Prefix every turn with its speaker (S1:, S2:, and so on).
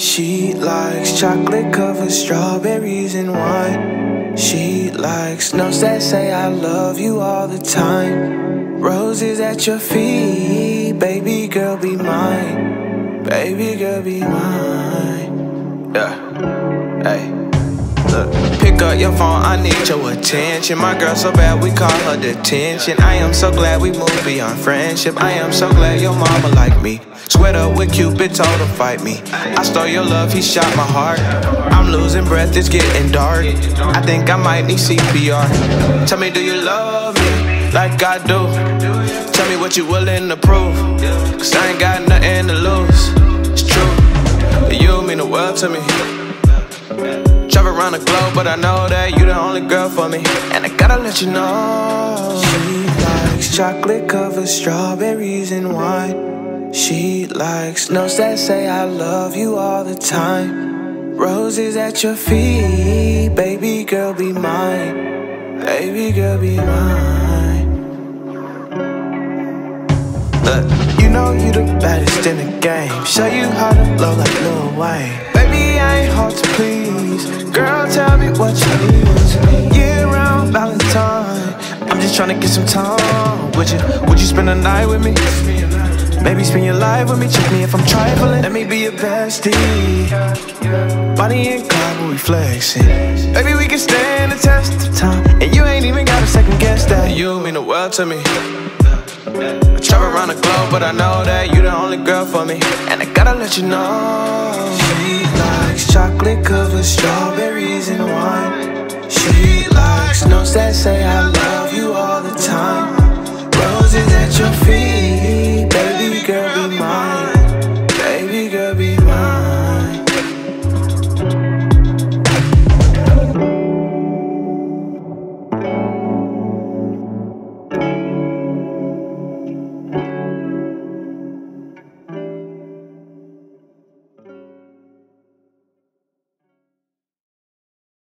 S1: She likes chocolate covered strawberries and wine. She likes notes that say I love you all the time. Roses at your feet, baby girl be mine. Baby girl be mine. Yeah. Hey. Look, pick up your phone, I need your attention. My girl so bad, we call her detention. I am so glad we moved beyond friendship. I am so glad your mama like me. Sweat up with Cupid, told him fight me. I stole your love, he shot my heart. I'm losing breath, it's getting dark. I think I might need CPR. Tell me, do you love me like I do? Tell me what you willing to prove. Cause I ain't got nothing to lose. It's true. You mean the world to me. Around the globe, but I know that you the only girl for me. And I gotta let you know. She likes chocolate covered strawberries and wine. She likes notes that say I love you all the time. Roses at your feet, baby girl be mine. Baby girl be mine. Look, you know you the baddest in the game. Show you how to blow like Lil Wayne. Baby, heart to please Girl, tell me what you need Year-round Valentine I'm just trying to get some time. Would you, would you spend the night with me? Maybe spend your life with me. Check me if I'm trifling. Let me be your bestie. Body and God, we flexing. Baby, we can stand the test of time. And you ain't even got a second guess that. You mean the world to me. I travel around the globe, but I know that you the only girl for me. And I gotta let you know. Likes chocolate strawberries and wine. She likes notes that say I love you all the time. Roses at your feet.